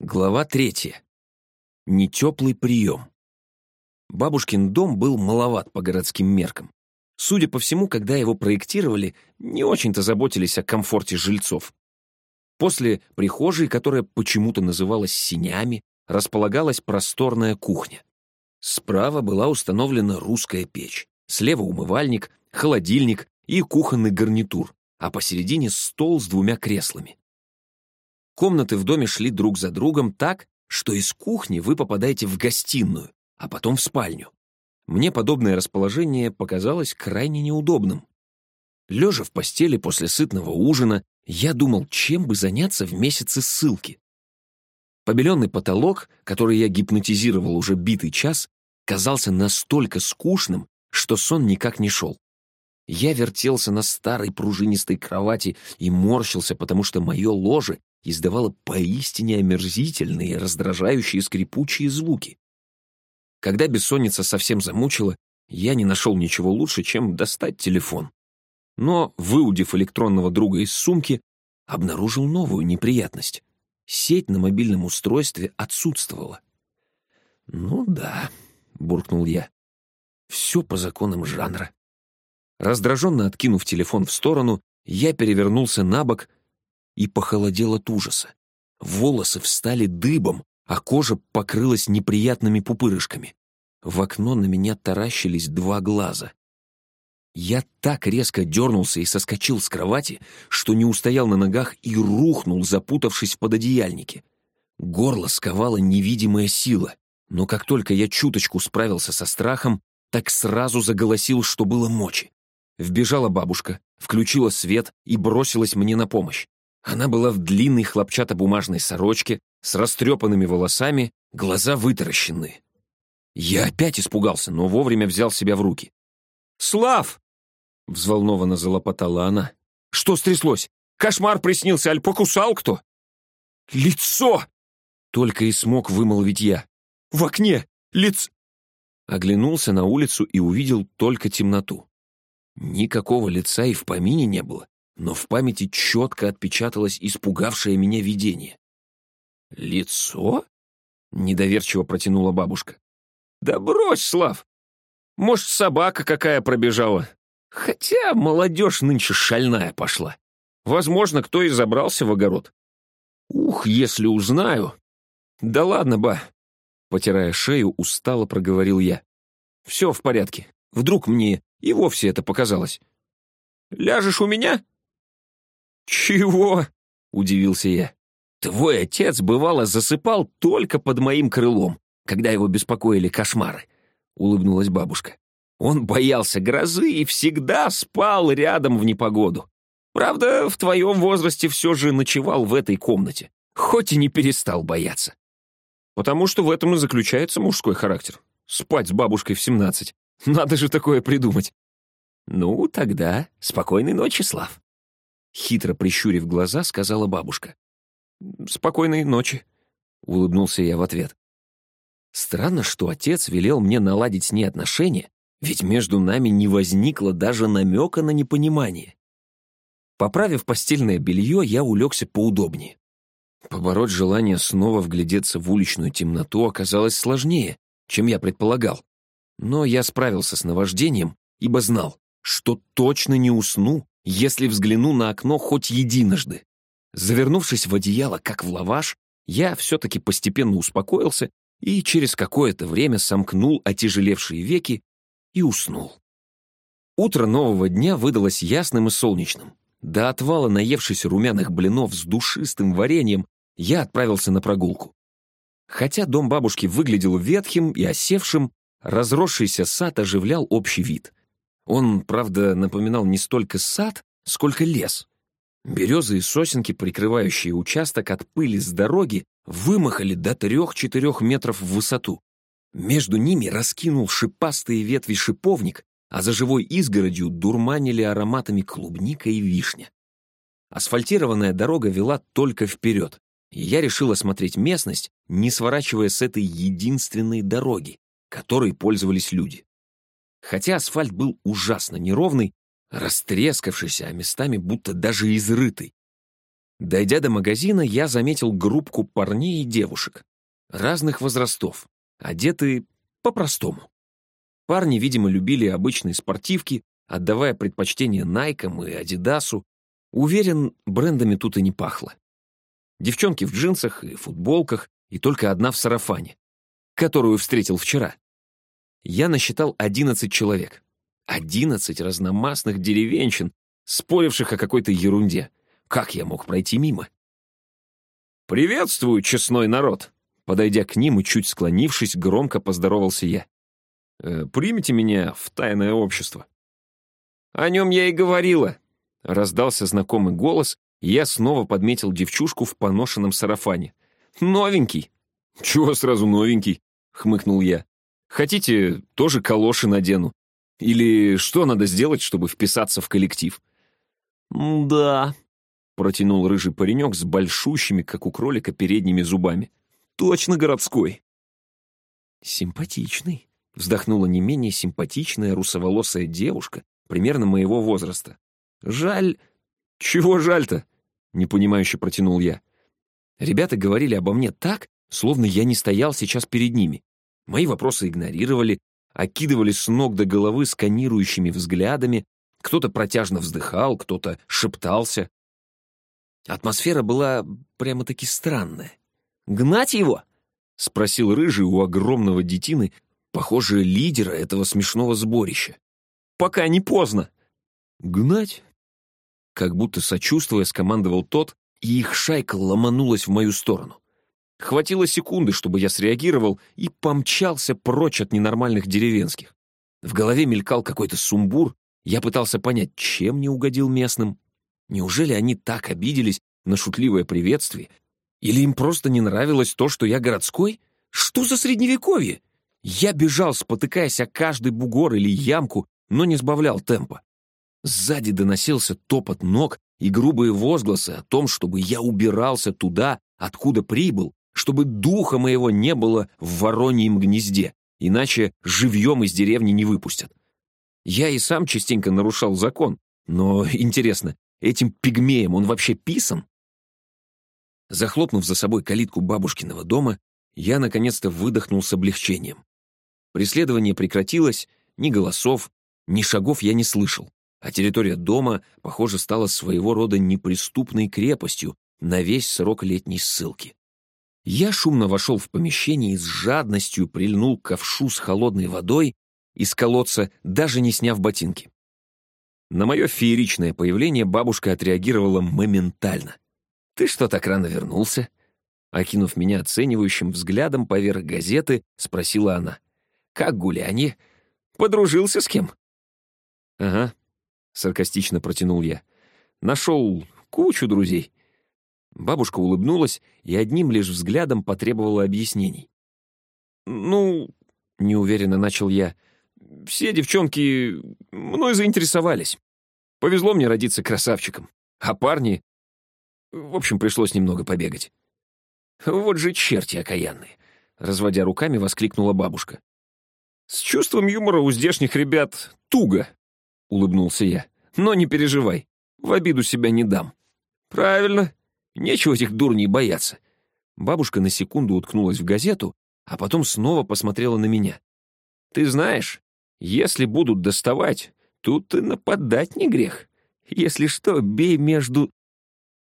Глава третья. Нетеплый прием. Бабушкин дом был маловат по городским меркам. Судя по всему, когда его проектировали, не очень-то заботились о комфорте жильцов. После прихожей, которая почему-то называлась синями, располагалась просторная кухня. Справа была установлена русская печь, слева умывальник, холодильник и кухонный гарнитур, а посередине стол с двумя креслами. Комнаты в доме шли друг за другом так, что из кухни вы попадаете в гостиную, а потом в спальню. Мне подобное расположение показалось крайне неудобным. Лежа в постели после сытного ужина, я думал, чем бы заняться в месяце ссылки. Побеленный потолок, который я гипнотизировал уже битый час, казался настолько скучным, что сон никак не шел. Я вертелся на старой пружинистой кровати и морщился, потому что мое ложе издавала поистине омерзительные, раздражающие скрипучие звуки. Когда бессонница совсем замучила, я не нашел ничего лучше, чем достать телефон. Но, выудив электронного друга из сумки, обнаружил новую неприятность. Сеть на мобильном устройстве отсутствовала. «Ну да», — буркнул я, — «все по законам жанра». Раздраженно откинув телефон в сторону, я перевернулся на бок и похолодел от ужаса. Волосы встали дыбом, а кожа покрылась неприятными пупырышками. В окно на меня таращились два глаза. Я так резко дернулся и соскочил с кровати, что не устоял на ногах и рухнул, запутавшись в пододеяльнике. Горло сковала невидимая сила, но как только я чуточку справился со страхом, так сразу заголосил, что было мочи. Вбежала бабушка, включила свет и бросилась мне на помощь. Она была в длинной хлопчатобумажной сорочке, с растрепанными волосами, глаза вытаращены. Я опять испугался, но вовремя взял себя в руки. «Слав!» — взволнованно залопотала она. «Что стряслось? Кошмар приснился, аль покусал кто?» «Лицо!» — только и смог вымолвить я. «В окне! Лиц...» Оглянулся на улицу и увидел только темноту. Никакого лица и в помине не было но в памяти четко отпечаталось испугавшее меня видение. «Лицо?» — недоверчиво протянула бабушка. «Да брось, Слав! Может, собака какая пробежала? Хотя молодежь нынче шальная пошла. Возможно, кто и забрался в огород. Ух, если узнаю! Да ладно, ба!» Потирая шею, устало проговорил я. «Все в порядке. Вдруг мне и вовсе это показалось. Ляжешь у меня?» «Чего?» — удивился я. «Твой отец, бывало, засыпал только под моим крылом, когда его беспокоили кошмары», — улыбнулась бабушка. «Он боялся грозы и всегда спал рядом в непогоду. Правда, в твоем возрасте все же ночевал в этой комнате, хоть и не перестал бояться. Потому что в этом и заключается мужской характер. Спать с бабушкой в семнадцать. Надо же такое придумать. Ну, тогда спокойной ночи, Слав. Хитро прищурив глаза, сказала бабушка. «Спокойной ночи», — улыбнулся я в ответ. Странно, что отец велел мне наладить с ней отношения, ведь между нами не возникло даже намека на непонимание. Поправив постельное белье, я улегся поудобнее. Побороть желание снова вглядеться в уличную темноту оказалось сложнее, чем я предполагал. Но я справился с наваждением, ибо знал, что точно не усну, если взгляну на окно хоть единожды. Завернувшись в одеяло, как в лаваш, я все-таки постепенно успокоился и через какое-то время сомкнул отяжелевшие веки и уснул. Утро нового дня выдалось ясным и солнечным. До отвала наевшись румяных блинов с душистым вареньем, я отправился на прогулку. Хотя дом бабушки выглядел ветхим и осевшим, разросшийся сад оживлял общий вид. Он, правда, напоминал не столько сад, сколько лес. Березы и сосенки, прикрывающие участок от пыли с дороги, вымахали до трех-четырех метров в высоту. Между ними раскинул шипастые ветви шиповник, а за живой изгородью дурманили ароматами клубника и вишня. Асфальтированная дорога вела только вперед, и я решил осмотреть местность, не сворачивая с этой единственной дороги, которой пользовались люди. Хотя асфальт был ужасно неровный, растрескавшийся, а местами будто даже изрытый. Дойдя до магазина, я заметил группку парней и девушек. Разных возрастов, одеты по-простому. Парни, видимо, любили обычные спортивки, отдавая предпочтение Найкам и Адидасу. Уверен, брендами тут и не пахло. Девчонки в джинсах и футболках, и только одна в сарафане, которую встретил вчера. Я насчитал 11 человек. 11 разномастных деревенщин, споривших о какой-то ерунде. Как я мог пройти мимо? «Приветствую, честной народ!» Подойдя к ним и чуть склонившись, громко поздоровался я. «Э, «Примите меня в тайное общество». «О нем я и говорила», — раздался знакомый голос, и я снова подметил девчушку в поношенном сарафане. «Новенький». «Чего сразу новенький?» — хмыкнул я. «Хотите, тоже калоши надену. Или что надо сделать, чтобы вписаться в коллектив?» «Да», — протянул рыжий паренек с большущими, как у кролика, передними зубами. «Точно городской». «Симпатичный», — вздохнула не менее симпатичная русоволосая девушка, примерно моего возраста. «Жаль...» «Чего жаль-то?» — непонимающе протянул я. Ребята говорили обо мне так, словно я не стоял сейчас перед ними. Мои вопросы игнорировали, окидывали с ног до головы сканирующими взглядами, кто-то протяжно вздыхал, кто-то шептался. Атмосфера была прямо-таки странная. «Гнать его?» — спросил Рыжий у огромного детины, похоже, лидера этого смешного сборища. «Пока не поздно». «Гнать?» Как будто сочувствуя, скомандовал тот, и их шайка ломанулась в мою сторону. Хватило секунды, чтобы я среагировал и помчался прочь от ненормальных деревенских. В голове мелькал какой-то сумбур, я пытался понять, чем не угодил местным. Неужели они так обиделись на шутливое приветствие? Или им просто не нравилось то, что я городской? Что за средневековье? Я бежал, спотыкаясь о каждый бугор или ямку, но не сбавлял темпа. Сзади доносился топот ног и грубые возгласы о том, чтобы я убирался туда, откуда прибыл, чтобы духа моего не было в вороньем гнезде, иначе живьем из деревни не выпустят. Я и сам частенько нарушал закон, но, интересно, этим пигмеем он вообще писан? Захлопнув за собой калитку бабушкиного дома, я наконец-то выдохнул с облегчением. Преследование прекратилось, ни голосов, ни шагов я не слышал, а территория дома, похоже, стала своего рода неприступной крепостью на весь срок летней ссылки. Я шумно вошел в помещение и с жадностью прильнул к ковшу с холодной водой, из колодца, даже не сняв ботинки. На мое фееричное появление бабушка отреагировала моментально. «Ты что так рано вернулся?» Окинув меня оценивающим взглядом поверх газеты, спросила она. «Как гулянье? Подружился с кем?» «Ага», — саркастично протянул я. «Нашел кучу друзей». Бабушка улыбнулась и одним лишь взглядом потребовала объяснений. «Ну...» — неуверенно начал я — все девчонки мной заинтересовались. Повезло мне родиться красавчиком. А парни... В общем, пришлось немного побегать. «Вот же черти окаянные!» — разводя руками, воскликнула бабушка. «С чувством юмора у здешних ребят туго», — улыбнулся я. «Но не переживай, в обиду себя не дам». «Правильно, нечего этих дурней бояться». Бабушка на секунду уткнулась в газету, а потом снова посмотрела на меня. «Ты знаешь, если будут доставать, тут и нападать не грех. Если что, бей между...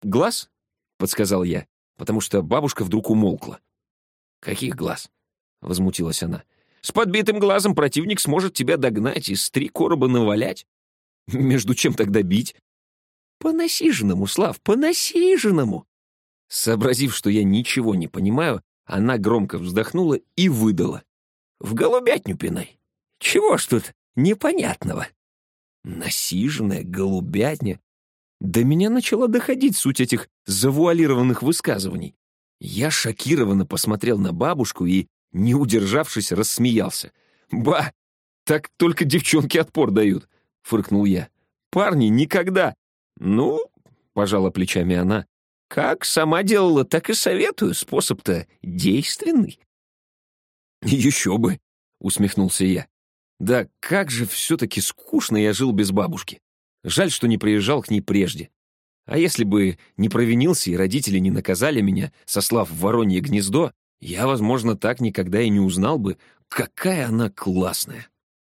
Глаз? — подсказал я, потому что бабушка вдруг умолкла. «Каких глаз?» — возмутилась она. «С подбитым глазом противник сможет тебя догнать и с три короба навалять. Между чем тогда бить?» «По-насиженному, Слав, по-насиженному!» Сообразив, что я ничего не понимаю, она громко вздохнула и выдала. «В голубятню пинай!» Чего ж тут непонятного? Насиженная голубятня. До меня начала доходить суть этих завуалированных высказываний. Я шокированно посмотрел на бабушку и, не удержавшись, рассмеялся. «Ба! Так только девчонки отпор дают!» — фыркнул я. «Парни никогда!» «Ну, — пожала плечами она, — как сама делала, так и советую. Способ-то действенный». «Еще бы!» — усмехнулся я. Да как же все-таки скучно я жил без бабушки. Жаль, что не приезжал к ней прежде. А если бы не провинился и родители не наказали меня, сослав в воронье гнездо, я, возможно, так никогда и не узнал бы, какая она классная.